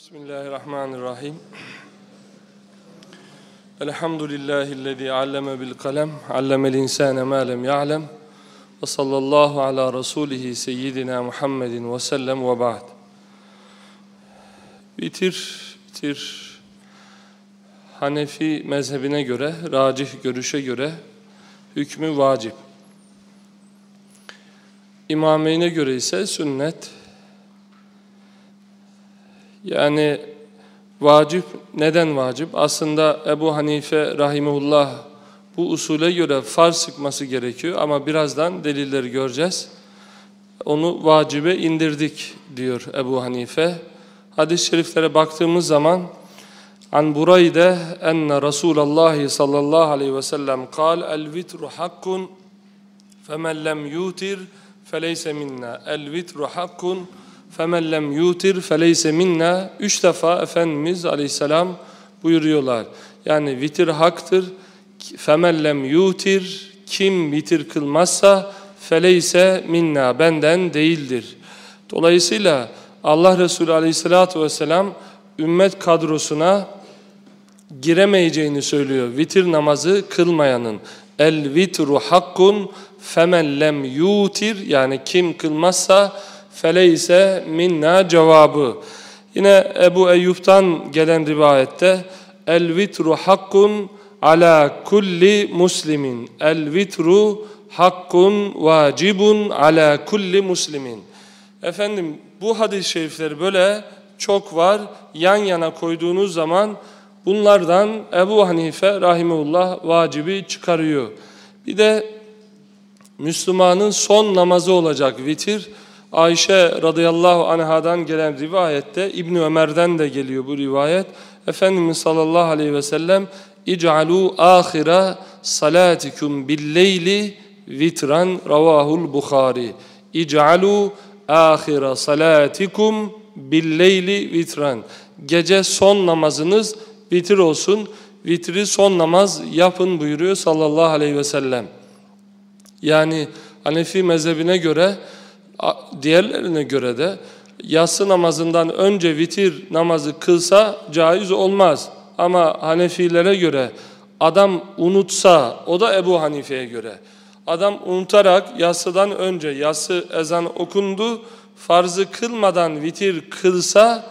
Bismillahirrahmanirrahim. Elhamdülillahi'llezî alleme bil kalem, allemel insâne mâ lem ya'lem. Ve sallallahu ala rasulihi seyyidina Muhammedin ve sellem ve ba'd. Bitir, bitir. Hanefi mezhebine göre, racih görüşe göre hükmü vacip. İmameyne göre ise sünnet. Yani vacip, neden vacip? Aslında Ebu Hanife rahimullah bu usule göre farz sıkması gerekiyor ama birazdan delilleri göreceğiz. Onu vacibe indirdik diyor Ebu Hanife. Hadis-i şeriflere baktığımız zaman An Burayde enne Resulallah sallallahu aleyhi ve sellem kal el vitru hakkun femen lem yutir feleyse minna el vitru hakkun فَمَنْ لَمْ يُوتِرْ فَلَيْسَ minna Üç defa Efendimiz Aleyhisselam buyuruyorlar. Yani vitir haktır. فَمَنْ لَمْ yutir Kim vitir kılmazsa feleyse minna benden değildir. Dolayısıyla Allah Resulü Aleyhisselatü Vesselam ümmet kadrosuna giremeyeceğini söylüyor. Vitir namazı kılmayanın. El vitru hakkun femen lem yutir yani kim kılmazsa feleyse minna cevabı. Yine Ebu Eyyub'tan gelen rivayette el vitru hakkun ala kulli muslimin. El vitru hakkun vacibun ala kulli muslimin. Efendim bu hadis-i şerifleri böyle çok var. Yan yana koyduğunuz zaman bunlardan Ebu Hanife rahimullah vacibi çıkarıyor. Bir de Müslümanın son namazı olacak vitir. Ayşe radıyallahu anhadan gelen rivayette İbn Ömer'den de geliyor bu rivayet. Efendimiz sallallahu aleyhi ve sellem İc'alû âhira salatikum billeyli vitran ravahul Bukhari. İc'alû âhira salatikum billeyli vitran. Gece son namazınız vitir olsun. Vitri son namaz yapın buyuruyor sallallahu aleyhi ve sellem. Yani Hanefi mezhebine göre diğerlerine göre de yatsı namazından önce vitir namazı kılsa caiz olmaz. Ama Hanefilere göre adam unutsa, o da Ebu Hanife'ye göre. Adam unutarak yatsıdan önce yatsı ezan okundu, farzı kılmadan vitir kılsa,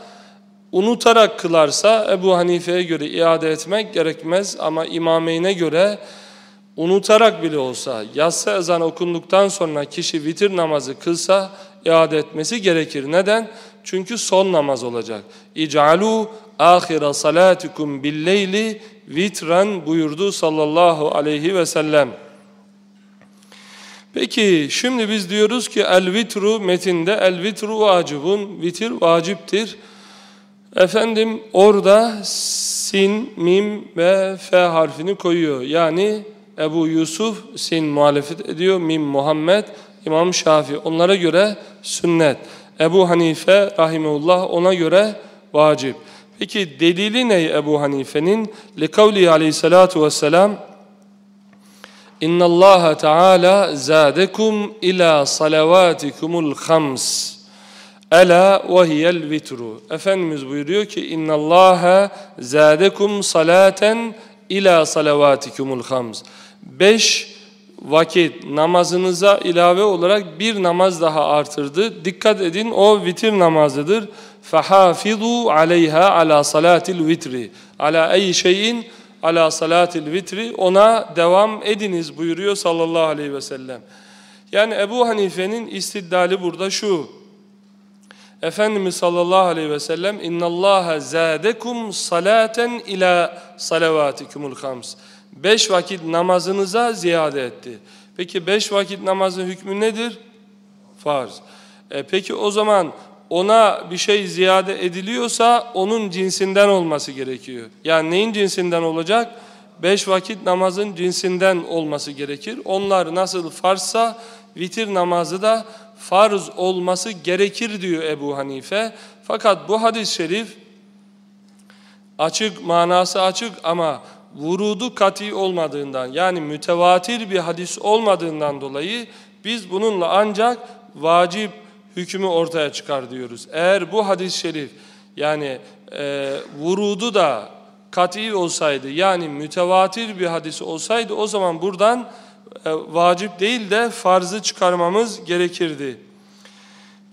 unutarak kılarsa Ebu Hanife'ye göre iade etmek gerekmez ama imameyne göre unutarak bile olsa yatsı ezan okunduktan sonra kişi vitir namazı kılsa iade etmesi gerekir. Neden? Çünkü son namaz olacak. İc'alû âhira salâtikum billeyli vitran buyurdu sallallahu aleyhi ve sellem. Peki şimdi biz diyoruz ki el vitru metinde el vitru vacibun vitir vaciptir. Efendim orada sin, mim ve fe harfini koyuyor. Yani Ebu Yusuf sin muhalefet ediyor. Mim Muhammed, İmam Şafii. Onlara göre sünnet. Ebu Hanife rahimeullah ona göre vacip. Peki delili ne Ebu Hanife'nin? Likavli aleyhissalatu vesselam İnna Allah Teala zadekum ila salavatikumul khams. Ela ve hiyel vitru. Efendimiz buyuruyor ki İnna Allah zadekum salaten ila salavatikumul khams beş vakit namazınıza ilave olarak bir namaz daha artırdı. Dikkat edin o vitir namazıdır. فَحَافِظُوا عَلَيْهَا عَلَى صَلَاتِ الْوِتْرِ عَلَى اَيْ şeyin ala salatil vitri ona devam ediniz buyuruyor sallallahu aleyhi ve sellem. Yani Ebu Hanife'nin istidlali burada şu. Efendimiz sallallahu aleyhi ve sellem innallaha zadekum salaten ila salavatikumul hams beş vakit namazınıza ziyade etti. Peki beş vakit namazın hükmü nedir? Farz. E peki o zaman ona bir şey ziyade ediliyorsa onun cinsinden olması gerekiyor. Yani neyin cinsinden olacak? Beş vakit namazın cinsinden olması gerekir. Onlar nasıl farzsa vitir namazı da farz olması gerekir diyor Ebu Hanife. Fakat bu hadis-i şerif açık, manası açık ama vurudu kati olmadığından yani mütevatir bir hadis olmadığından dolayı biz bununla ancak vacip hükmü ortaya çıkar diyoruz. Eğer bu hadis-i şerif yani e, vurudu da kat'i olsaydı yani mütevatir bir hadis olsaydı o zaman buradan e, vacip değil de farzı çıkarmamız gerekirdi.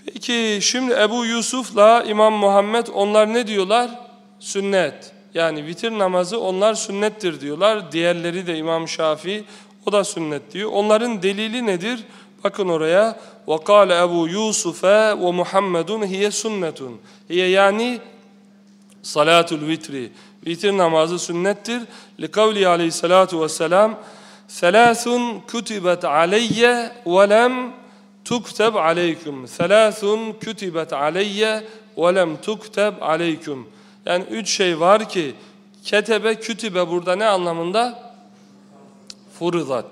Peki şimdi Ebu Yusuf'la İmam Muhammed onlar ne diyorlar? Sünnet. Yani vitir namazı onlar sünnettir diyorlar. Diğerleri de İmam Şafii o da sünnet diyor. Onların delili nedir? Bakın oraya. وَقَالَ Ebu Yusuf'e وَمُحَمَّدٌ هِيَ سُنَّةٌ Hiye yani salatul vitri. Vitir namazı sünnettir. لِقَوْلِ aleyhissalatu vesselam ثَلَاثٌ كُتِبَتْ عَلَيَّ وَلَمْ تُكْتَبْ عَلَيْكُمْ ثَلَاثٌ كُتِبَتْ عَلَيَّ وَلَمْ تُكْتَبْ عَلَيْكُمْ yani üç şey var ki ketebe kütübe burada ne anlamında? Furudat.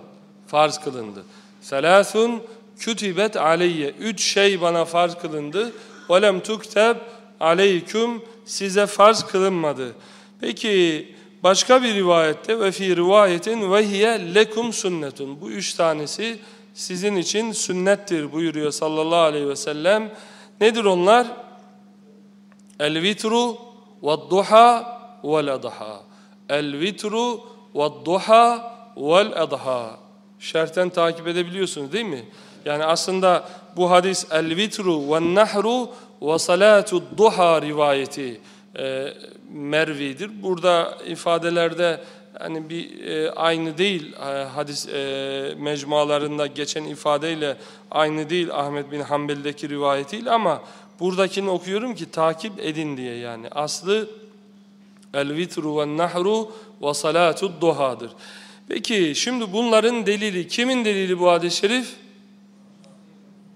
Farz kılındı. Selasun kütübet aleyye. Üç şey bana farz kılındı. Velem tukteb aleyküm size farz kılınmadı. Peki başka bir rivayette ve fi rivayetin vehiye lekum sünnetun. Bu üç tanesi sizin için sünnettir buyuruyor sallallahu aleyhi ve sellem. Nedir onlar? El vitru ve duha vel adha. El vitru ve duha vel adha. Şerten takip edebiliyorsunuz değil mi? Yani aslında bu hadis el vitru ve nahru ve salatu duha rivayeti e, Mervi'dir. Burada ifadelerde hani bir e, aynı değil e, hadis e, mecmualarında geçen ifadeyle aynı değil Ahmet bin Hanbel'deki rivayetiyle ama buradakini okuyorum ki takip edin diye yani. Aslı el vitru ve nahru ve salatu duhadır. Peki şimdi bunların delili kimin delili bu hadis-i şerif?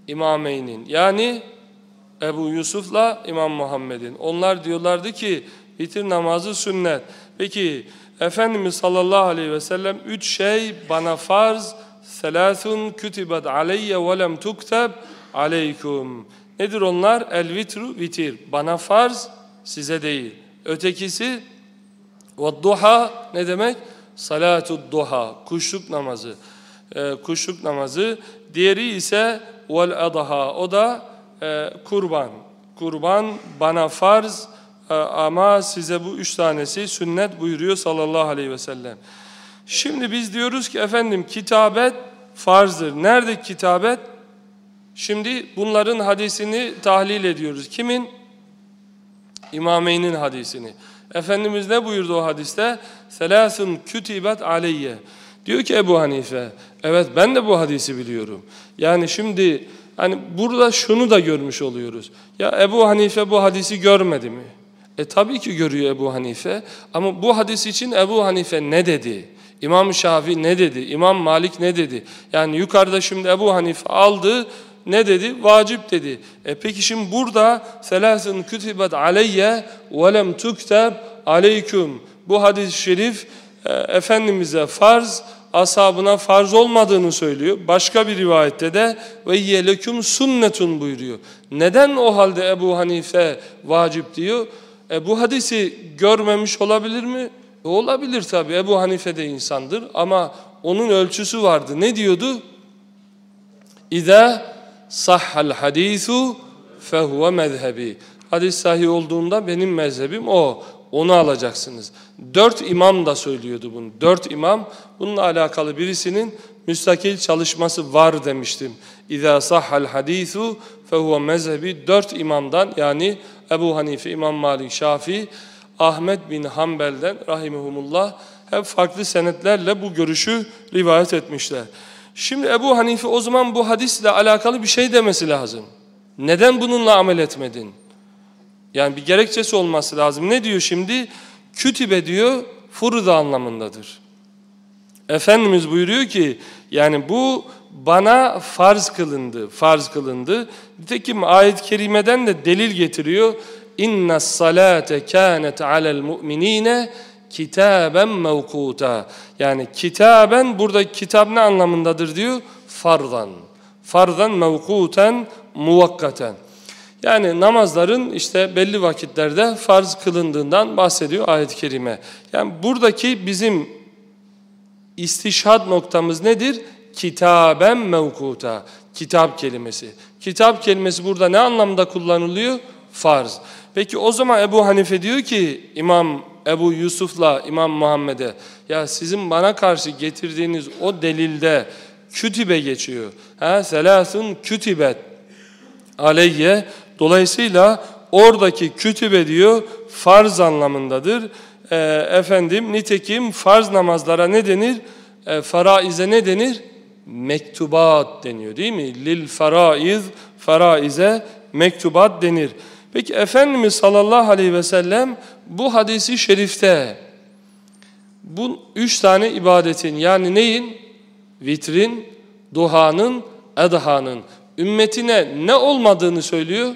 İmameynin yani Ebu Yusuf'la İmam Muhammed'in. Onlar diyorlardı ki vitir namazı sünnet. Peki Efendimiz sallallahu aleyhi ve sellem üç şey bana farz selâthun kütibet aleyye ve lem tukteb aleykum. Nedir onlar? El vitru vitir. Bana farz size değil. Ötekisi ve duha ne demek? Salatu duha. Kuşluk namazı. Ee, kuşluk namazı. Diğeri ise vel adha. O da e, kurban. Kurban bana farz e, ama size bu üç tanesi sünnet buyuruyor sallallahu aleyhi ve sellem. Şimdi biz diyoruz ki efendim kitabet farzdır. Nerede kitabet? Şimdi bunların hadisini tahlil ediyoruz. Kimin? İmameyn'in hadisini. Efendimiz ne buyurdu o hadiste? Selasun kütibet aleyye. Diyor ki Ebu Hanife, evet ben de bu hadisi biliyorum. Yani şimdi Hani burada şunu da görmüş oluyoruz. Ya Ebu Hanife bu hadisi görmedi mi? E tabii ki görüyor Ebu Hanife. Ama bu hadis için Ebu Hanife ne dedi? İmam Şafii ne dedi? İmam Malik ne dedi? Yani yukarıda şimdi Ebu Hanife aldı ne dedi? Vacip dedi. E peki şimdi burada selasun kütübet aleyye ve lem tukteb aleyküm. Bu hadis-i şerif e, Efendimiz'e farz ashabına farz olmadığını söylüyor. Başka bir rivayette de ve yeleküm sünnetun buyuruyor. Neden o halde Ebu Hanife vacip diyor? E bu hadisi görmemiş olabilir mi? E olabilir tabi. Ebu Hanife de insandır ama onun ölçüsü vardı. Ne diyordu? İza sahhal hadisu fehuve mezhebi. Hadis sahih olduğunda benim mezhebim o. Onu alacaksınız. Dört imam da söylüyordu bunu. Dört imam bununla alakalı birisinin müstakil çalışması var demiştim. İza sahhal hadisu fehuve mezhebi. Dört imamdan yani Ebu Hanife, İmam Malik, Şafii, Ahmet bin Hanbel'den rahimehumullah hep farklı senetlerle bu görüşü rivayet etmişler. Şimdi Ebu Hanife o zaman bu hadisle alakalı bir şey demesi lazım. Neden bununla amel etmedin? Yani bir gerekçesi olması lazım. Ne diyor şimdi? Kütübe diyor furuda anlamındadır. Efendimiz buyuruyor ki yani bu bana farz kılındı, farz kılındı. Nitekim ayet-i kerimeden de delil getiriyor. İnne salate kânet alel mu'minine kitaben mevkuta. Yani kitaben burada kitap ne anlamındadır diyor? Fardan. Fardan mevkuten muvakkaten. Yani namazların işte belli vakitlerde farz kılındığından bahsediyor ayet-i kerime. Yani buradaki bizim istişhad noktamız nedir? Kitaben mevkuta. Kitap kelimesi. Kitap kelimesi burada ne anlamda kullanılıyor? Farz. Peki o zaman Ebu Hanife diyor ki İmam Ebu Yusuf'la İmam Muhammed'e ya sizin bana karşı getirdiğiniz o delilde kütübe geçiyor. Ha, selasun kütübet aleyye. Dolayısıyla oradaki kütübe diyor farz anlamındadır. E, efendim nitekim farz namazlara ne denir? E, faraize ne denir? Mektubat deniyor değil mi? Lil faraiz, faraize mektubat denir. Peki Efendimiz sallallahu aleyhi ve sellem bu hadisi şerifte bu üç tane ibadetin yani neyin? Vitrin, duhanın, edhanın ümmetine ne olmadığını söylüyor?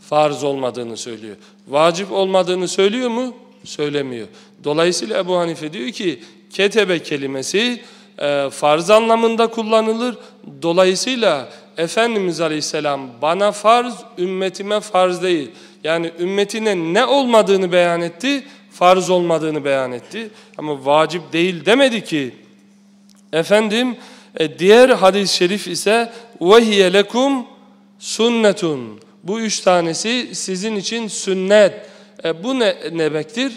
Farz olmadığını söylüyor. Vacip olmadığını söylüyor mu? Söylemiyor. Dolayısıyla Ebu Hanife diyor ki ketebe kelimesi e, farz anlamında kullanılır. Dolayısıyla Efendimiz Aleyhisselam bana farz, ümmetime farz değil. Yani ümmetine ne olmadığını beyan etti, farz olmadığını beyan etti. Ama vacip değil demedi ki. Efendim e, diğer hadis-i şerif ise وَهِيَ lekum sünnetun. Bu üç tanesi sizin için sünnet. E, bu ne demektir?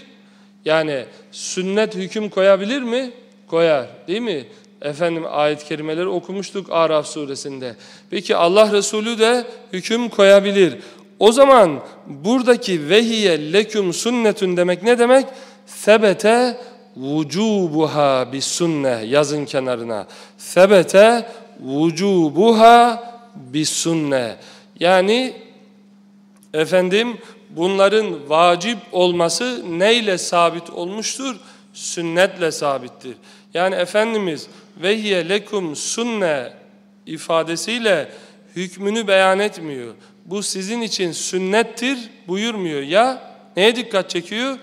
Yani sünnet hüküm koyabilir mi? Koyar değil mi? Efendim ayet-i kerimeleri okumuştuk Araf suresinde. Peki Allah Resulü de hüküm koyabilir. O zaman buradaki vehiye leküm sünnetün demek ne demek? Sebete vücubuha bis sünne yazın kenarına. Sebete vücubuha bis sünne. Yani efendim bunların vacip olması neyle sabit olmuştur? Sünnetle sabittir. Yani Efendimiz vehiye lekum sünne ifadesiyle hükmünü beyan etmiyor. Bu sizin için sünnettir buyurmuyor. Ya neye dikkat çekiyor?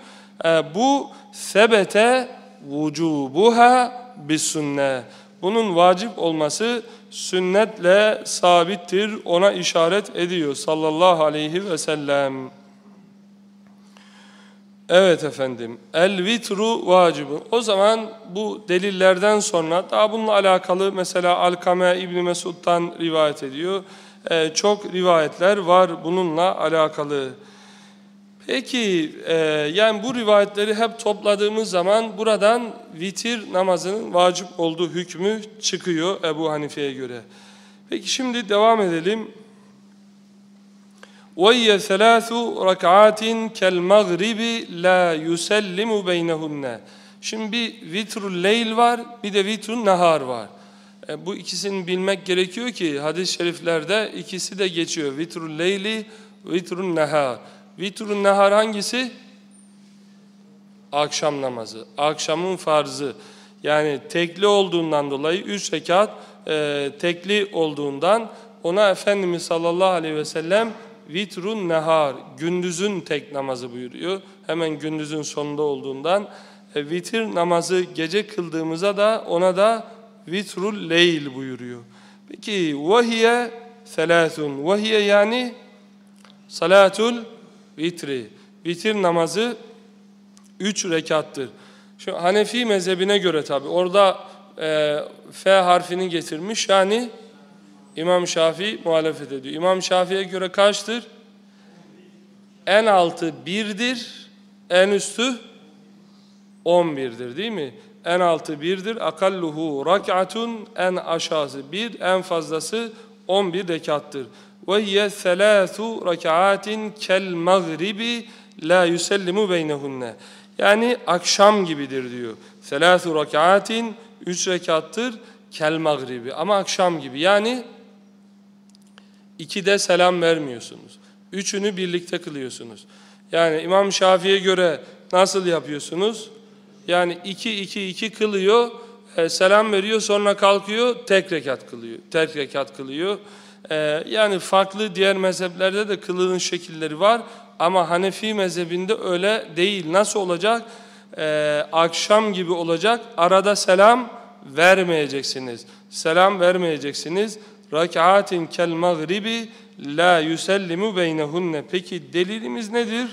Ee, bu sebete vücubuha bis sünne. Bunun vacip olması sünnetle sabittir. Ona işaret ediyor sallallahu aleyhi ve sellem. Evet efendim. El vitru vacibun. O zaman bu delillerden sonra daha bununla alakalı mesela Alkame İbni Mesud'dan rivayet ediyor. Ee, çok rivayetler var bununla alakalı. Peki e, yani bu rivayetleri hep topladığımız zaman buradan vitir namazının vacip olduğu hükmü çıkıyor Ebu Hanife'ye göre. Peki şimdi devam edelim. وَيَّ ثَلَاثُ رَكْعَاتٍ كَالْمَغْرِبِ لَا يُسَلِّمُ بَيْنَهُنَّ Şimdi bir vitrul leyl var, bir de vitrul nahar var. E, bu ikisini bilmek gerekiyor ki hadis-i şeriflerde ikisi de geçiyor. Vitrul leyli, vitrul nahar. Vitrul nahar hangisi? Akşam namazı. Akşamın farzı. Yani tekli olduğundan dolayı üç rekat e, tekli olduğundan ona Efendimiz sallallahu aleyhi ve sellem vitrun nehar, gündüzün tek namazı buyuruyor. Hemen gündüzün sonunda olduğundan. E, vitir namazı gece kıldığımıza da ona da vitrul leyl buyuruyor. Peki vahiye selâthun. Vahiye yani salatul vitri. Vitir namazı üç rekattır. Şu Hanefi mezhebine göre tabi orada e, F harfini getirmiş yani İmam Şafii muhalefet ediyor. İmam Şafii'ye göre kaçtır? En altı birdir, en üstü on birdir değil mi? En altı birdir. Akalluhu rak'atun en aşağısı bir, en fazlası on bir rekattır. Ve hiye selâsu rak'atin kel mağribi la yusellimu beynehunne. Yani akşam gibidir diyor. Selâsu rak'atin üç rekattır kel mağribi ama akşam gibi. Yani İkide selam vermiyorsunuz. Üçünü birlikte kılıyorsunuz. Yani İmam Şafii'ye göre nasıl yapıyorsunuz? Yani iki iki iki kılıyor, e, selam veriyor, sonra kalkıyor, tek rekat kılıyor. Tek rekat kılıyor. E, yani farklı diğer mezheplerde de kılığın şekilleri var. Ama Hanefi mezhebinde öyle değil. Nasıl olacak? E, akşam gibi olacak. Arada selam vermeyeceksiniz. Selam vermeyeceksiniz rak'atin kel mağribi la yusellimu beynehunne. Peki delilimiz nedir?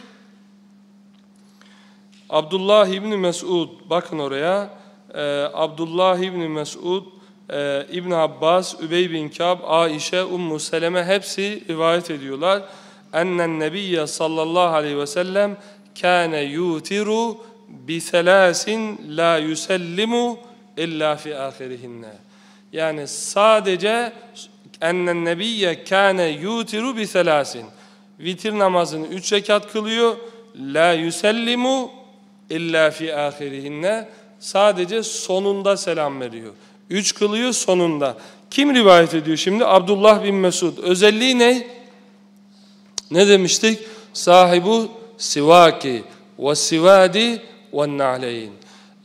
Abdullah İbni Mesud bakın oraya. Ee, Abdullah İbni Mesud, e, İbn Abbas, Übey bin Kab, Aişe, Ummu Seleme hepsi rivayet ediyorlar. ennen nebiyye sallallahu aleyhi ve sellem kâne yutiru bi selâsin la yusellimu illa fi ahirihinne. Yani sadece ennen nebiyye kâne yutiru bi. Vitir namazını üç rekat kılıyor. La yusellimu illa fi ahirihinne. Sadece sonunda selam veriyor. Üç kılıyor sonunda. Kim rivayet ediyor şimdi? Abdullah bin Mesud. Özelliği ne? Ne demiştik? Sahibu sivaki ve sivadi ve na'leyn.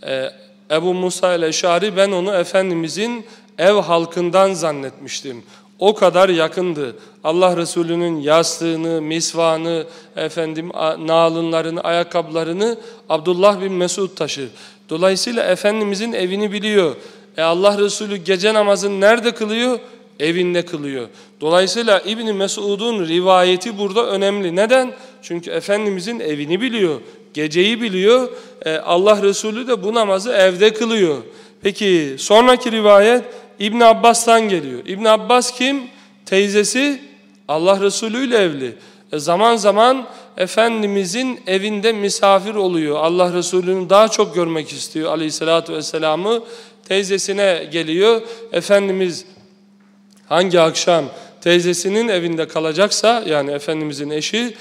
Ee, Ebu Musa el-Eşari ben onu Efendimizin ev halkından zannetmiştim. O kadar yakındı. Allah Resulü'nün yastığını, misvanı, efendim nalınlarını, ayakkabılarını Abdullah bin Mesud taşır. Dolayısıyla Efendimizin evini biliyor. E Allah Resulü gece namazını nerede kılıyor? Evinde kılıyor. Dolayısıyla İbni Mesud'un rivayeti burada önemli. Neden? Çünkü Efendimizin evini biliyor. Geceyi biliyor. E Allah Resulü de bu namazı evde kılıyor. Peki sonraki rivayet İbn Abbas'tan geliyor. İbn Abbas kim? Teyzesi Allah Resulü ile evli. E zaman zaman Efendimizin evinde misafir oluyor. Allah Resulü'nü daha çok görmek istiyor aleyhissalatü vesselam'ı. Teyzesine geliyor. Efendimiz hangi akşam teyzesinin evinde kalacaksa yani Efendimizin eşi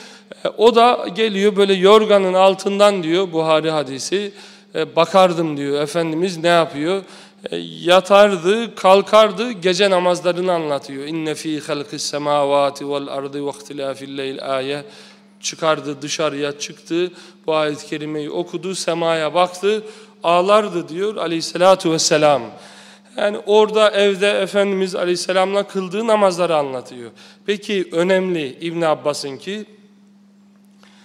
e, o da geliyor böyle yorganın altından diyor Buhari hadisi e, bakardım diyor Efendimiz ne yapıyor? E, yatardı, kalkardı, gece namazlarını anlatıyor. İnne fî halkis semâvâti vel ardı ve ihtilâfil leyl âye. Çıkardı dışarıya çıktı, bu ayet-i kerimeyi okudu, semaya baktı, ağlardı diyor aleyhissalatu vesselam. Yani orada evde Efendimiz aleyhisselamla kıldığı namazları anlatıyor. Peki önemli İbn Abbas'ın ki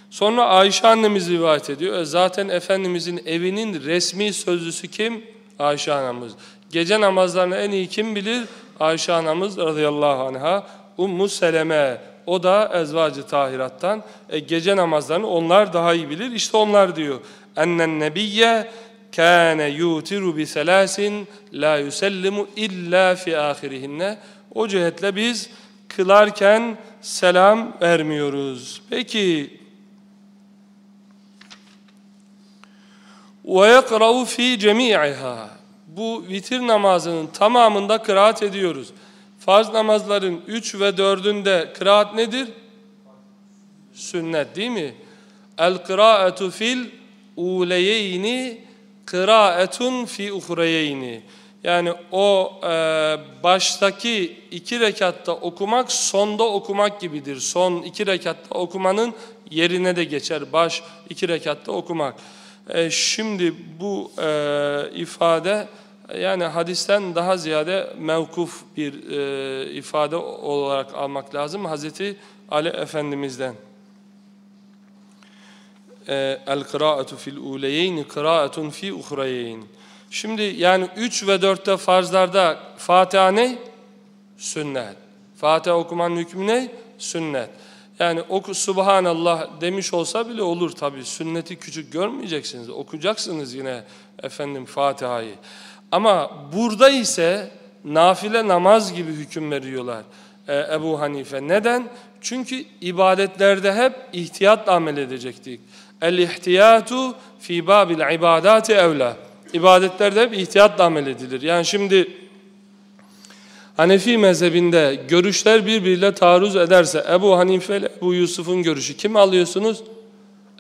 sonra Ayşe annemiz rivayet ediyor. E zaten Efendimizin evinin resmi sözlüsü kim? Ayşe anamız. Gece namazlarını en iyi kim bilir? Ayşe anamız radıyallahu anha. Ummu Seleme. O da ezvacı tahirattan. E, gece namazlarını onlar daha iyi bilir. İşte onlar diyor. Ennen nebiyye kâne yutiru bi selâsin la yusellimu illa fi ahirihinne. O cihetle biz kılarken selam vermiyoruz. Peki وَيَقْرَوْ ف۪ي جَمِيعِهَا Bu vitir namazının tamamında kıraat ediyoruz. Farz namazların 3 ve 4'ünde kıraat nedir? Sünnet değil mi? El-kıraatu fil uleyeyni kıraetun fi uhreyeyni. Yani o e, baştaki iki rekatta okumak sonda okumak gibidir. Son iki rekatta okumanın yerine de geçer. Baş iki rekatta okumak. E, şimdi bu e, ifade yani hadisten daha ziyade mevkuf bir e, ifade olarak almak lazım. Hazreti Ali Efendimiz'den. E, El kıraatu fil uleyeyni kıraatun fi uhreyeyn. Şimdi yani 3 ve 4'te farzlarda Fatiha ne? Sünnet. Fatiha okumanın hükmü ne? Sünnet. Yani oku Subhanallah demiş olsa bile olur tabi. Sünneti küçük görmeyeceksiniz. Okuyacaksınız yine efendim Fatiha'yı. Ama burada ise nafile namaz gibi hüküm veriyorlar e, Ebu Hanife. Neden? Çünkü ibadetlerde hep ihtiyatla amel edecektik. El ihtiyatu fi babil ibadati evla. İbadetlerde hep ihtiyatla amel edilir. Yani şimdi Hanefi mezhebinde görüşler birbiriyle taarruz ederse Ebu Hanife ile Ebu Yusuf'un görüşü kim alıyorsunuz?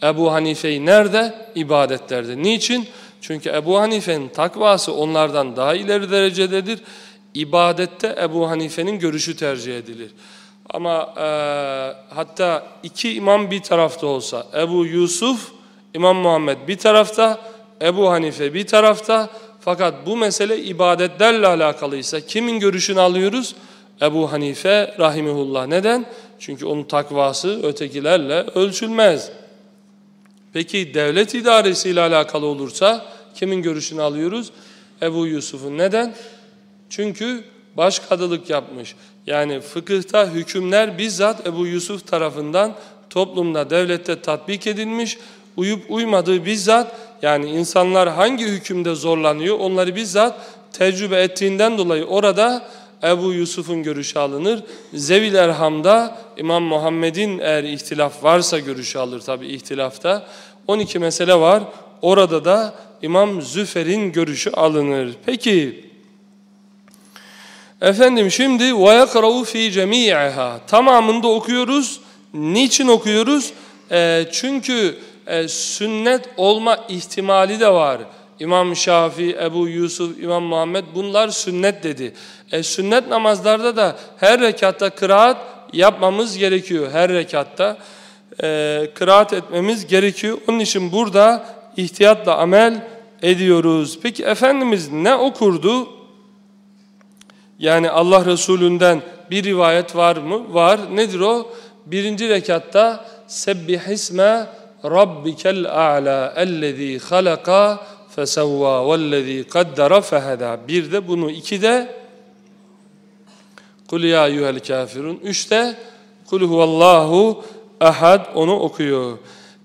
Ebu Hanife'yi nerede? İbadetlerde. Niçin? Çünkü Ebu Hanife'nin takvası onlardan daha ileri derecededir. İbadette Ebu Hanife'nin görüşü tercih edilir. Ama e, hatta iki imam bir tarafta olsa Ebu Yusuf, İmam Muhammed bir tarafta, Ebu Hanife bir tarafta, fakat bu mesele ibadetlerle alakalıysa kimin görüşünü alıyoruz? Ebu Hanife rahimehullah. Neden? Çünkü onun takvası ötekilerle ölçülmez. Peki devlet idaresiyle alakalı olursa kimin görüşünü alıyoruz? Ebu Yusuf'un. Neden? Çünkü başkadılık yapmış. Yani fıkıhta hükümler bizzat Ebu Yusuf tarafından toplumda, devlette tatbik edilmiş. Uyup uymadığı bizzat yani insanlar hangi hükümde zorlanıyor onları bizzat tecrübe ettiğinden dolayı orada Ebu Yusuf'un görüşü alınır. Zevil Erham'da İmam Muhammed'in eğer ihtilaf varsa görüşü alır tabi ihtilafta. 12 mesele var. Orada da İmam Züfer'in görüşü alınır. Peki efendim şimdi وَيَقْرَوْ ف۪ي جَمِيعَهَا Tamamında okuyoruz. Niçin okuyoruz? E, çünkü e, sünnet olma ihtimali de var. İmam Şafii, Ebu Yusuf, İmam Muhammed bunlar sünnet dedi. E, sünnet namazlarda da her rekatta kıraat yapmamız gerekiyor. Her rekatta e, kıraat etmemiz gerekiyor. Onun için burada ihtiyatla amel ediyoruz. Peki Efendimiz ne okurdu? Yani Allah Resulü'nden bir rivayet var mı? Var. Nedir o? Birinci rekatta Sebbihisme Rabbikel a'la ellezî halaka fesevva vellezî kaddara fehedâ. Bir de bunu, iki de Kul ya eyyuhel kafirun. Üçte Kul huvallahu ahad onu okuyor.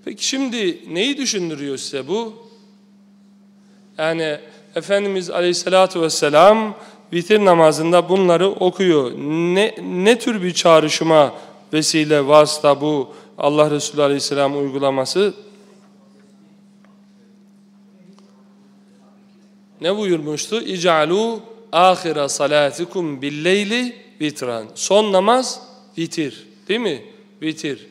Peki şimdi neyi düşündürüyor size bu? Yani Efendimiz Aleyhisselatü Vesselam vitir namazında bunları okuyor. Ne, ne tür bir çağrışıma vesile vasıta bu Allah Resulü Aleyhisselam uygulaması? Ne buyurmuştu? İc'alû âhira salâtikum billeyli vitran. Son namaz vitir. Değil mi? Vitir.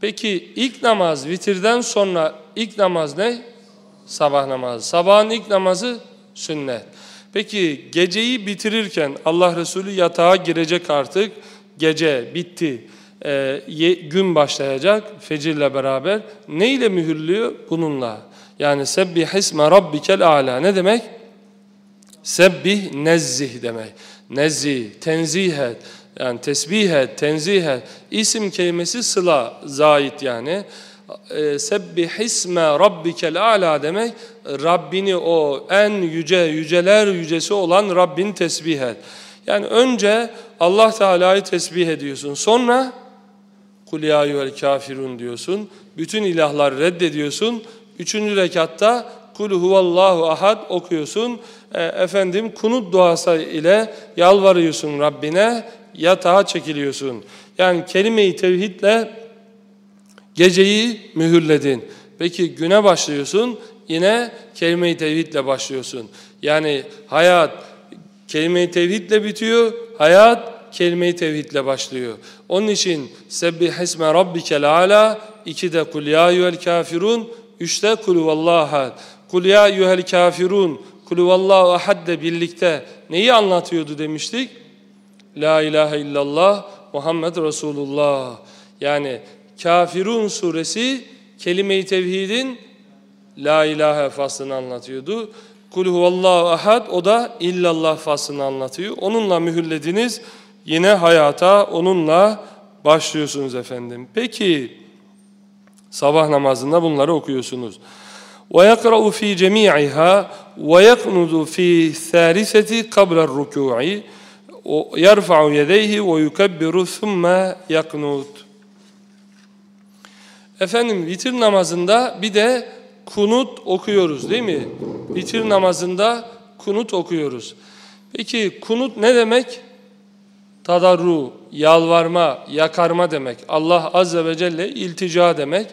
Peki ilk namaz vitirden sonra ilk namaz ne? Sabah namazı. Sabahın ilk namazı sünnet. Peki geceyi bitirirken Allah Resulü yatağa girecek artık. Gece bitti. Ee, gün başlayacak fecirle beraber. Ne ile mühürlüyor? Bununla. Yani sebbih isme rabbikel a'la. Ne demek? Sebbih nezzih demek. Nezzih, tenzih et. Yani tesbih et, tenzih et. İsim kelimesi sıla, zait yani. E, sebbih isme rabbikel a'la demek Rabbini o en yüce yüceler yücesi olan Rabbini tesbih et. Yani önce Allah Teala'yı tesbih ediyorsun. Sonra kul ya kafirun diyorsun. Bütün ilahları reddediyorsun. Üçüncü rekatta kul huvallahu ahad okuyorsun. E, efendim kunut duası ile yalvarıyorsun Rabbine. Yatağa çekiliyorsun. Yani kelime-i tevhidle geceyi mühürledin. Peki güne başlıyorsun. Yine kelime-i tevhidle başlıyorsun. Yani hayat kelime-i tevhidle bitiyor. Hayat kelime-i tevhidle başlıyor. Onun için sebbih isme rabbikel ala, iki de kul ya eyyuhel kafirun, üçte kul vallaha. Kul ya eyyuhel kafirun, kul vallahu ahad de birlikte neyi anlatıyordu demiştik? La ilahe illallah Muhammed Resulullah. Yani Kafirun suresi kelime-i tevhidin La ilahe faslını anlatıyordu. Kul huvallahu ahad o da illallah faslını anlatıyor. Onunla mühürlediniz Yine hayata onunla başlıyorsunuz efendim. Peki sabah namazında bunları okuyorsunuz. وَيَقْرَأُ ف۪ي جَمِيعِهَا وَيَقْنُدُ ف۪ي الثَّالِثَةِ قَبْلَ الرُّكُوعِ يَرْفَعُ يَدَيْهِ وَيُكَبِّرُ ثُمَّ يَقْنُدُ Efendim vitir namazında bir de kunut okuyoruz değil mi? Vitir namazında kunut okuyoruz. Peki kunut ne demek? Tadarru, yalvarma, yakarma demek. Allah Azze ve Celle iltica demek.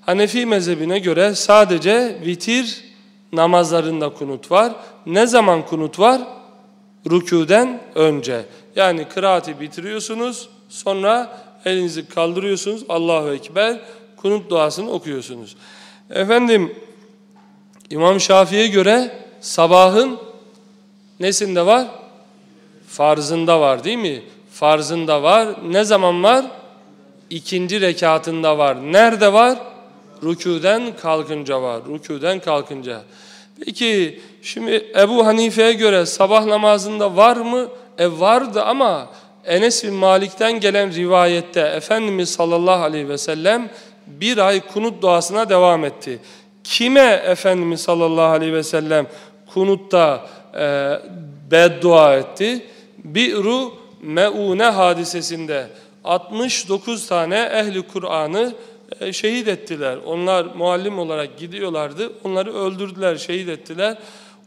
Hanefi mezhebine göre sadece vitir namazlarında kunut var. Ne zaman kunut var? Rükûden önce. Yani kıraati bitiriyorsunuz, sonra elinizi kaldırıyorsunuz, Allahu Ekber, kunut duasını okuyorsunuz. Efendim, İmam Şafii'ye göre sabahın nesinde var? Farzında var değil mi? Farzında var. Ne zaman var? İkinci rekatında var. Nerede var? Rükûden kalkınca var. Rükûden kalkınca. Peki şimdi Ebu Hanife'ye göre sabah namazında var mı? E vardı ama Enes bin Malik'ten gelen rivayette Efendimiz sallallahu aleyhi ve sellem bir ay kunut duasına devam etti. Kime Efendimiz sallallahu aleyhi ve sellem kunutta e, beddua etti? Bi'ru me'une hadisesinde 69 tane ehli Kur'an'ı e, şehit ettiler. Onlar muallim olarak gidiyorlardı. Onları öldürdüler, şehit ettiler.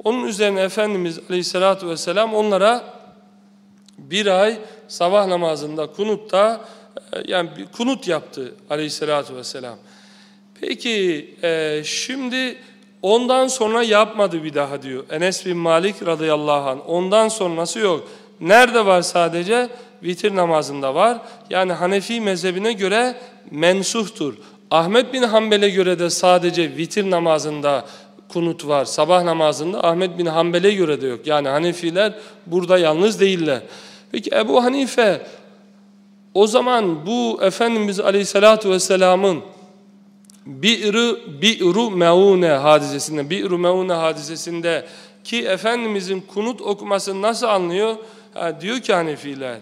Onun üzerine Efendimiz Aleyhisselatü Vesselam onlara bir ay sabah namazında kunutta e, yani bir kunut yaptı aleyhissalatü vesselam. Peki e, şimdi ondan sonra yapmadı bir daha diyor. Enes bin Malik radıyallahu anh. Ondan sonrası yok. Nerede var sadece? Vitir namazında var. Yani Hanefi mezhebine göre mensuhtur. Ahmet bin Hanbel'e göre de sadece vitir namazında kunut var. Sabah namazında Ahmet bin Hanbel'e göre de yok. Yani Hanefiler burada yalnız değiller. Peki Ebu Hanife o zaman bu Efendimiz Aleyhisselatü Vesselam'ın Bi'ru Bi'ru Meune hadisesinde Bi'ru Meune hadisesinde ki Efendimizin kunut okumasını nasıl anlıyor? Ha, diyor ki Hanefiler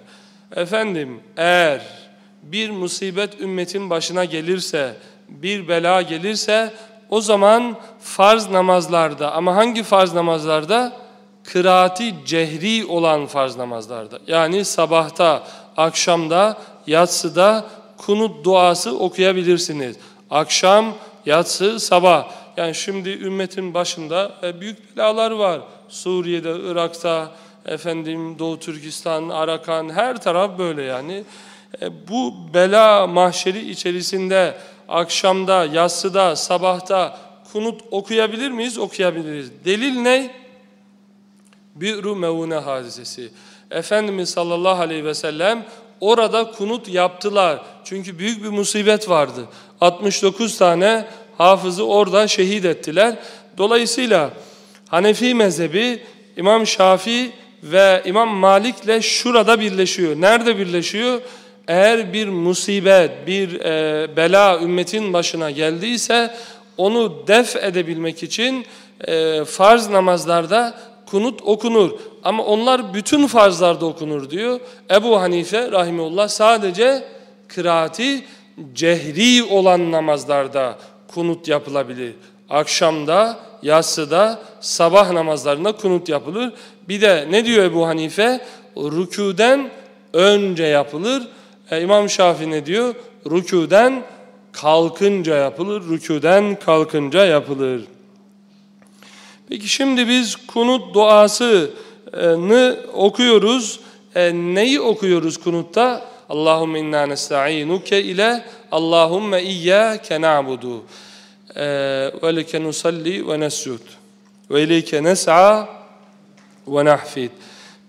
efendim eğer bir musibet ümmetin başına gelirse bir bela gelirse o zaman farz namazlarda ama hangi farz namazlarda? Kıraati cehri olan farz namazlarda. Yani sabahta, akşamda, yatsıda kunut duası okuyabilirsiniz. Akşam, yatsı, sabah. Yani şimdi ümmetin başında e, büyük belalar var. Suriye'de, Irak'ta, efendim Doğu Türkistan, Arakan her taraf böyle yani. E, bu bela mahşeri içerisinde akşamda, yatsıda, sabahta kunut okuyabilir miyiz? Okuyabiliriz. Delil ne? Bi'ru mevune hadisesi. Efendimiz sallallahu aleyhi ve sellem orada kunut yaptılar. Çünkü büyük bir musibet vardı. 69 tane hafızı orada şehit ettiler. Dolayısıyla Hanefi mezhebi İmam Şafii ve İmam Malik'le şurada birleşiyor. Nerede birleşiyor? Eğer bir musibet, bir e, bela ümmetin başına geldiyse onu def edebilmek için e, farz namazlarda kunut okunur. Ama onlar bütün farzlarda okunur diyor. Ebu Hanife rahimullah sadece kıraati cehri olan namazlarda kunut yapılabilir. Akşamda, yatsıda, sabah namazlarında kunut yapılır. Bir de ne diyor Ebu Hanife? Rükûden önce yapılır. E, İmam Şafii ne diyor? Rükûden kalkınca yapılır. Rükûden kalkınca yapılır. Peki şimdi biz kunut duasını okuyoruz. E, neyi okuyoruz kunutta? Allahümme inna nesta'inuke ile Allahümme iyyâke na'budu e, ve leke nusalli ve nescud ve ileyke nes'a ve nahfid.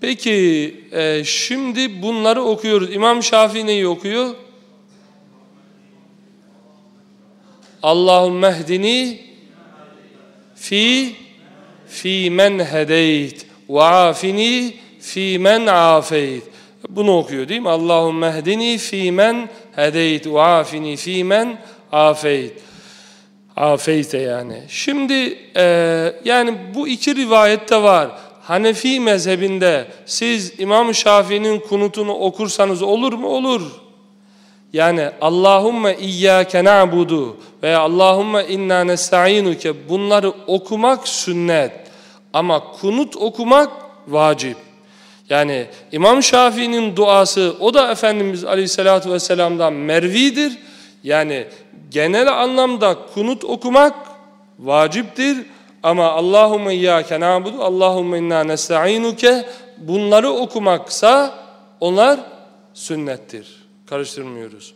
Peki e, şimdi bunları okuyoruz. İmam Şafii neyi okuyor? Allahümme ehdini fi fi men hedeyt ve afini fi men afeyt. Bunu okuyor değil mi? Allahümme ehdini fi men hedeyt ve afini fi men afeyt. Afeyte yani. Şimdi e, yani bu iki rivayette var. Hanefi mezhebinde siz İmam Şafii'nin kunutunu okursanız olur mu? Olur. Yani Allahümme iyyâke na'budu veya Allahümme inna nesta'inuke bunları okumak sünnet. Ama kunut okumak vacip. Yani İmam Şafii'nin duası o da Efendimiz Aleyhisselatü Vesselam'dan mervidir. Yani genel anlamda kunut okumak vaciptir. Ama Allahümme iyyâke na'budu, Allahümme inna nesta'inuke bunları okumaksa onlar sünnettir. Karıştırmıyoruz.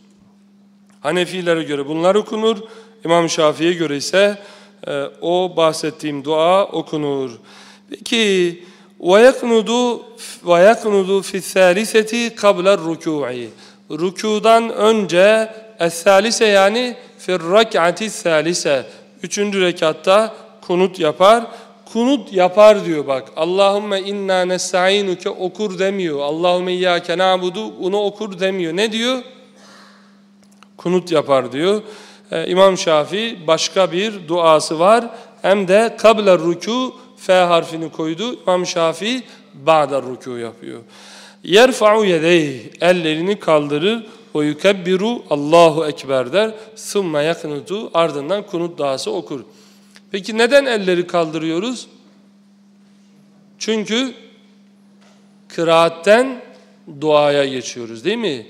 Hanefilere göre bunlar okunur. İmam Şafii'ye göre ise e, o bahsettiğim dua okunur. Peki وَيَقْنُدُ وَيَقْنُدُ فِي الثَّالِثَةِ قَبْلَ الرُّكُوعِ Rükudan önce es-salise yani fir-rak'ati salise üçüncü rekatta kunut yapar. Kunut yapar diyor bak. Allahümme inna nesta'inuke okur demiyor. Allahümme iyyâke na'budu onu okur demiyor. Ne diyor? Kunut yapar diyor. Ee, İmam Şafii başka bir duası var. Hem de kable ruku F harfini koydu. İmam Şafii ba'da ruku yapıyor. Yerfa'u yedeyh ellerini kaldırır ve yukebbiru Allahu ekber der. Sümme yaknutu ardından kunut duası okur. Peki neden elleri kaldırıyoruz? Çünkü kıraatten duaya geçiyoruz değil mi?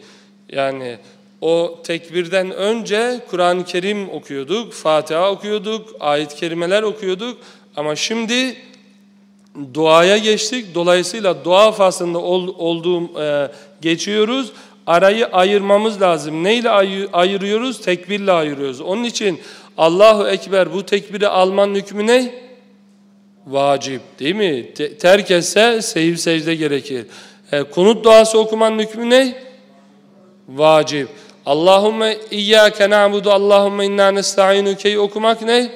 Yani o tekbirden önce Kur'an-ı Kerim okuyorduk, Fatiha okuyorduk, ayet kerimeler okuyorduk ama şimdi duaya geçtik. Dolayısıyla dua faslında ol, olduğum e, geçiyoruz. Arayı ayırmamız lazım. Neyle ay ayırıyoruz? Tekbirle ayırıyoruz. Onun için Allahu Ekber bu tekbiri almanın hükmü ne? Vacip değil mi? Te terk etse seyir secde gerekir. E, kunut duası okumanın hükmü ne? Vacip. Allahümme iyyâke na'budu Allahümme inna nesta'inuke'yi okumak ne?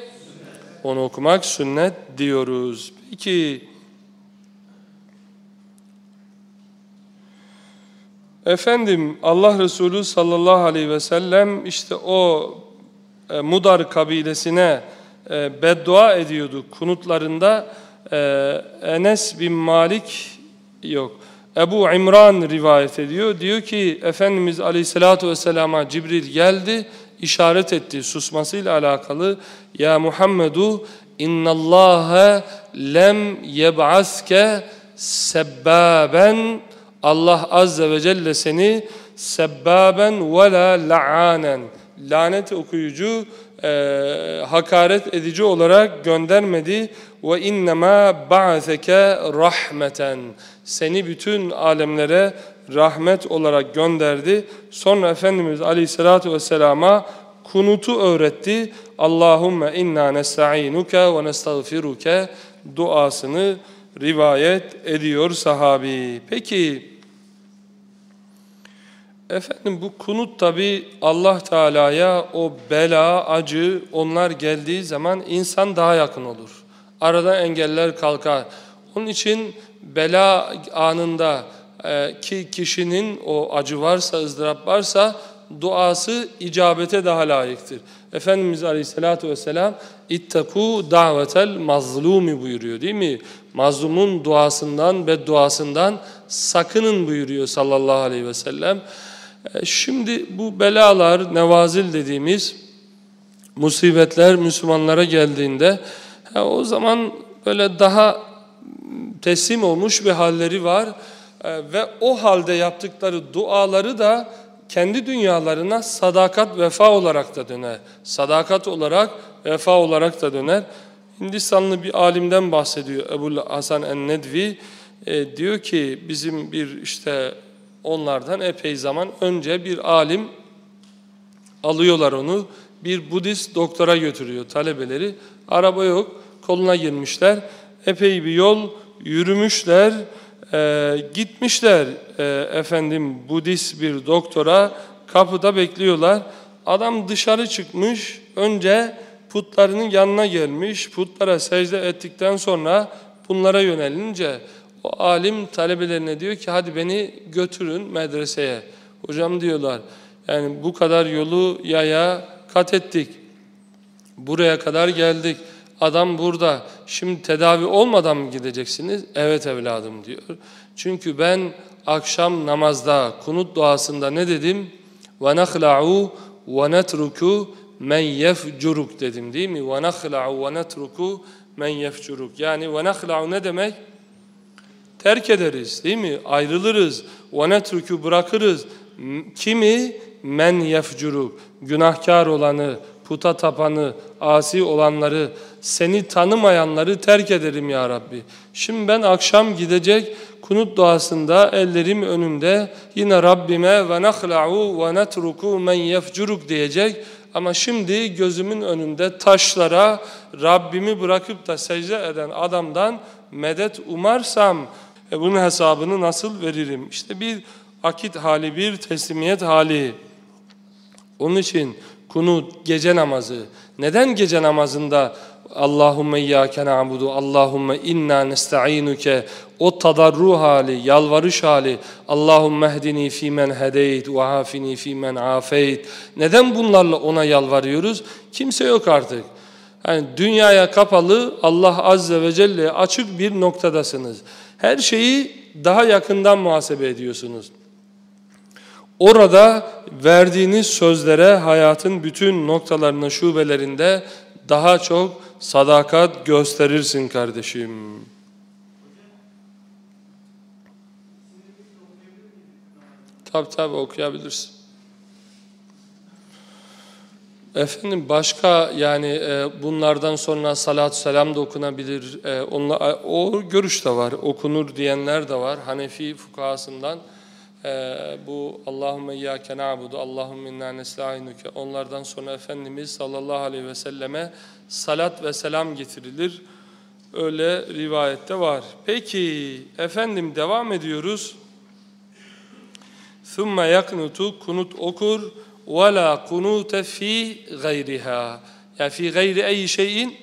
Onu okumak sünnet diyoruz. Peki Efendim Allah Resulü sallallahu aleyhi ve sellem işte o e, Mudar kabilesine e, beddua ediyordu kunutlarında. E, Enes bin Malik yok. Ebu İmran rivayet ediyor. Diyor ki Efendimiz Aleyhisselatü Vesselam'a Cibril geldi, işaret etti susmasıyla alakalı. Ya Muhammedu innallâhe lem yeb'aske sebbaben Allah Azze ve Celle seni sebbaben ve la la'anen lanet okuyucu, e, hakaret edici olarak göndermedi. Ve innema ba'seke rahmeten. Seni bütün alemlere rahmet olarak gönderdi. Sonra Efendimiz Aleyhisselatü Vesselam'a kunutu öğretti. Allahümme inna nesta'inuke ve nestağfiruke duasını rivayet ediyor sahabi. Peki Efendim bu kunut tabi Allah Teala'ya o bela, acı onlar geldiği zaman insan daha yakın olur. Arada engeller kalkar. Onun için bela anında e, ki kişinin o acı varsa, ızdırap varsa duası icabete daha layıktır. Efendimiz Aleyhisselatü Vesselam ittaku davetel mazlumi buyuruyor değil mi? Mazlumun duasından ve duasından sakının buyuruyor sallallahu aleyhi ve sellem. E, şimdi bu belalar, nevazil dediğimiz musibetler Müslümanlara geldiğinde o zaman böyle daha teslim olmuş bir halleri var e, ve o halde yaptıkları duaları da kendi dünyalarına sadakat vefa olarak da döner. Sadakat olarak vefa olarak da döner. Hindistanlı bir alimden bahsediyor Ebu Hasan en-Nedvi. E, diyor ki bizim bir işte onlardan epey zaman önce bir alim alıyorlar onu bir Budist doktora götürüyor talebeleri. Araba yok, koluna girmişler. Epey bir yol yürümüşler, e, gitmişler e, efendim Budist bir doktora. Kapıda bekliyorlar. Adam dışarı çıkmış, önce putlarının yanına gelmiş. Putlara secde ettikten sonra bunlara yönelince o alim talebelerine diyor ki hadi beni götürün medreseye. Hocam diyorlar yani bu kadar yolu yaya kat ettik. Buraya kadar geldik. Adam burada. Şimdi tedavi olmadan mı gideceksiniz? Evet evladım diyor. Çünkü ben akşam namazda, kunut duasında ne dedim? وَنَخْلَعُوا وَنَتْرُكُوا men yefcuruk dedim değil mi? Ve nahla'u ve netruku men yefcuruk. Yani ve nahla'u ne demek? terk ederiz değil mi? Ayrılırız. وَنَتْرُكُ bırakırız. Kimi? Men yefcuru. Günahkar olanı, puta tapanı, asi olanları, seni tanımayanları terk ederim ya Rabbi. Şimdi ben akşam gidecek kunut duasında ellerim önümde yine Rabbime ve nahla'u ve netruku men yefcuruk diyecek. Ama şimdi gözümün önünde taşlara Rabbimi bırakıp da secde eden adamdan medet umarsam e bunun hesabını nasıl veririm? İşte bir akit hali, bir teslimiyet hali. Onun için kunut, gece namazı. Neden gece namazında Allahümme iyyâke na'budu, Allahümme inna nesta'inuke o tadarru hali, yalvarış hali Allahümme ehdini fîmen hedeyt ve afini fîmen afeyt neden bunlarla ona yalvarıyoruz? Kimse yok artık. Yani dünyaya kapalı Allah Azze ve Celle açık bir noktadasınız. Her şeyi daha yakından muhasebe ediyorsunuz. Orada verdiğiniz sözlere hayatın bütün noktalarına, şubelerinde daha çok sadakat gösterirsin kardeşim. Tabi tabi okuyabilirsin. Efendim başka yani e, bunlardan sonra salat selam da okunabilir. E, onla, e, o görüş de var. Okunur diyenler de var. Hanefi fukahasından e, bu Allahümme iyyâke na'budu, Allahümme inna nesta'inuke. Onlardan sonra Efendimiz sallallahu aleyhi ve selleme salat ve selam getirilir. Öyle rivayette var. Peki efendim devam ediyoruz. ثُمَّ yaknutu Kunut okur. وَلَا قُنُوتَ ف۪ي غَيْرِهَا Yani fi gayri ey şeyin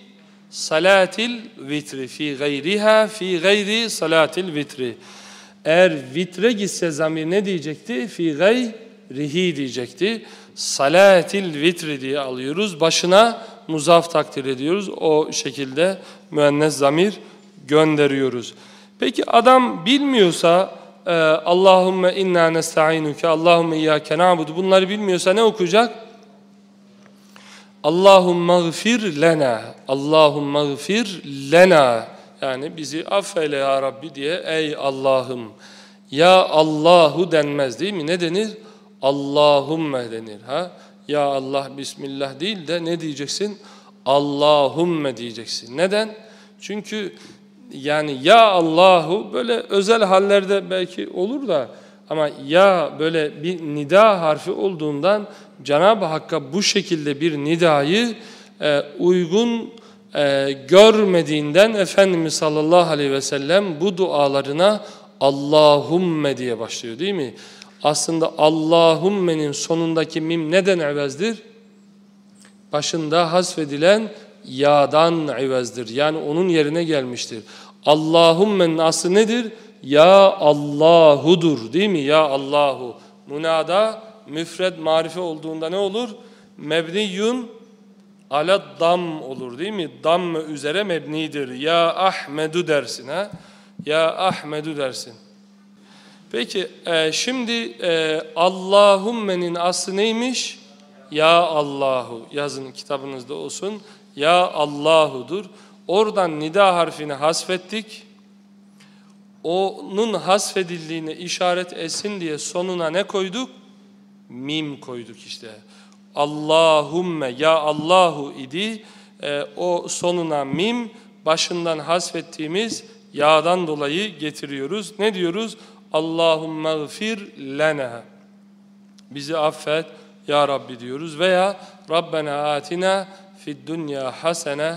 salatil vitri. Fi gayriha fi gayri salatil vitri. Eğer vitre gitse zamir ne diyecekti? Fi gayrihi diyecekti. Salatil vitri diye alıyoruz. Başına muzaf takdir ediyoruz. O şekilde müennes zamir gönderiyoruz. Peki adam bilmiyorsa e, Allahümme inna nesta'inuke, Allahümme iyyâke na'budu bunları bilmiyorsa ne okuyacak? Allahümme gfir lena, Allahümme gfir lena. Yani bizi affeyle ya Rabbi diye ey Allah'ım. Ya Allahu denmez değil mi? Ne denir? Allahümme denir. Ha? Ya Allah Bismillah değil de ne diyeceksin? Allahümme diyeceksin. Neden? Çünkü yani ya Allahu böyle özel hallerde belki olur da ama ya böyle bir nida harfi olduğundan Cenab-ı Hakk'a bu şekilde bir nidayı e, uygun e, görmediğinden Efendimiz sallallahu aleyhi ve sellem bu dualarına Allahumme diye başlıyor değil mi? Aslında Allahumme'nin sonundaki mim neden evezdir? Başında hasfedilen ya'dan ivezdir. Yani onun yerine gelmiştir. Allahumme'nin aslı nedir? Ya Allahudur değil mi? Ya Allahu. Munada müfred marife olduğunda ne olur? Mebniyun ala dam olur değil mi? Dam üzere mebnidir. Ya Ahmedu dersin ha? Ya Ahmedu dersin. Peki e, şimdi e, Allahumme'nin aslı neymiş? Ya Allahu. Yazın kitabınızda olsun. Ya Allahu'dur. Oradan nida harfini hasfettik. Onun hasfedildiğini işaret etsin diye sonuna ne koyduk? Mim koyduk işte. Allahumme ya Allahu idi. E, o sonuna mim başından hasfettiğimiz yağdan dolayı getiriyoruz. Ne diyoruz? Allahümme gfir lena. Bizi affet ya Rabbi diyoruz. Veya Rabbena atina fid dünya hasene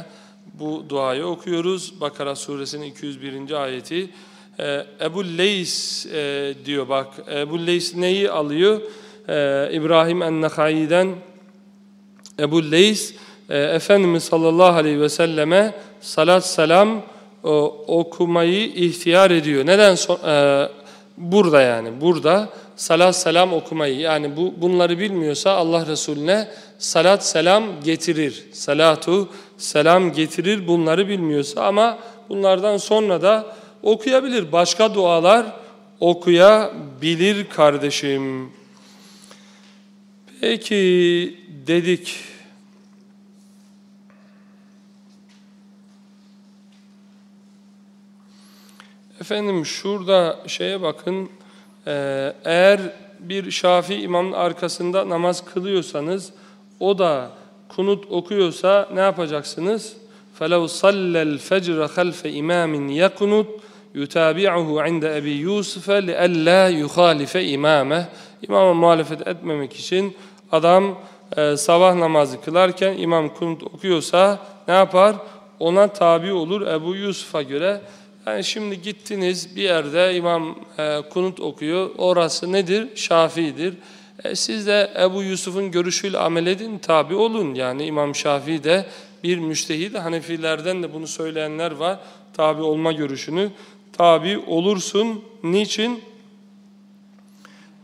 bu duayı okuyoruz. Bakara suresinin 201. ayeti. Ee, Ebu Leys e, diyor bak. Ebu Leys neyi alıyor? Ee, İbrahim en-Nakai'den Ebu Leys e, Efendimiz sallallahu aleyhi ve selleme salat selam o, okumayı ihtiyar ediyor. Neden? So e, burada yani. Burada salat selam okumayı yani bu bunları bilmiyorsa Allah Resulüne salat selam getirir. Salatu selam getirir bunları bilmiyorsa ama bunlardan sonra da okuyabilir. Başka dualar okuyabilir kardeşim. Peki dedik. Efendim şurada şeye bakın. Eğer bir Şafii imamın arkasında namaz kılıyorsanız o da kunut okuyorsa ne yapacaksınız? فَلَوْ صَلَّ الْفَجْرَ خَلْفَ اِمَامٍ يَقُنُتْ يُتَابِعُهُ عِنْدَ اَبِي يُوسُفَ لِأَلَّا يُخَالِفَ اِمَامَهِ İmama muhalefet etmemek için adam e, sabah namazı kılarken imam kunut okuyorsa ne yapar? Ona tabi olur Ebu Yusuf'a göre. Yani şimdi gittiniz bir yerde imam e, kunut okuyor. Orası nedir? Şafii'dir. E, siz de Ebu Yusuf'un görüşüyle amel edin, tabi olun. Yani İmam Şafii de bir müştehid. Hanefilerden de bunu söyleyenler var. Tabi olma görüşünü. Tabi olursun. Niçin?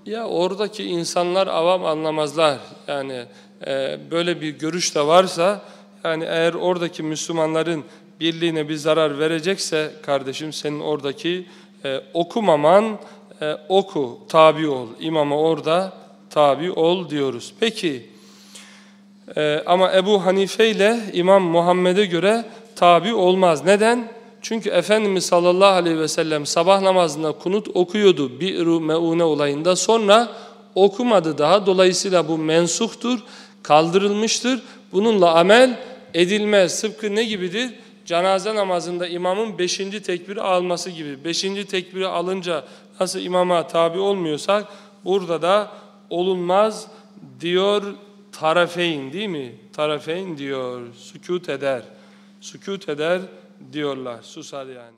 Ya oradaki insanlar avam anlamazlar. Yani e, böyle bir görüş de varsa, yani eğer oradaki Müslümanların birliğine bir zarar verecekse kardeşim senin oradaki e, okumaman, e, oku, tabi ol. İmama orada tabi ol diyoruz. Peki e, ama Ebu Hanife ile İmam Muhammed'e göre tabi olmaz. Neden? Çünkü Efendimiz sallallahu aleyhi ve sellem sabah namazında kunut okuyordu bir meune olayında sonra okumadı daha. Dolayısıyla bu mensuhtur. kaldırılmıştır. Bununla amel edilmez. Sıpkı ne gibidir? Cenaze namazında imamın beşinci tekbiri alması gibi. Beşinci tekbiri alınca nasıl imama tabi olmuyorsak burada da olunmaz diyor tarafeyn değil mi? Tarafeyn diyor. Sükut eder. Sükut eder diyorlar. Susar yani.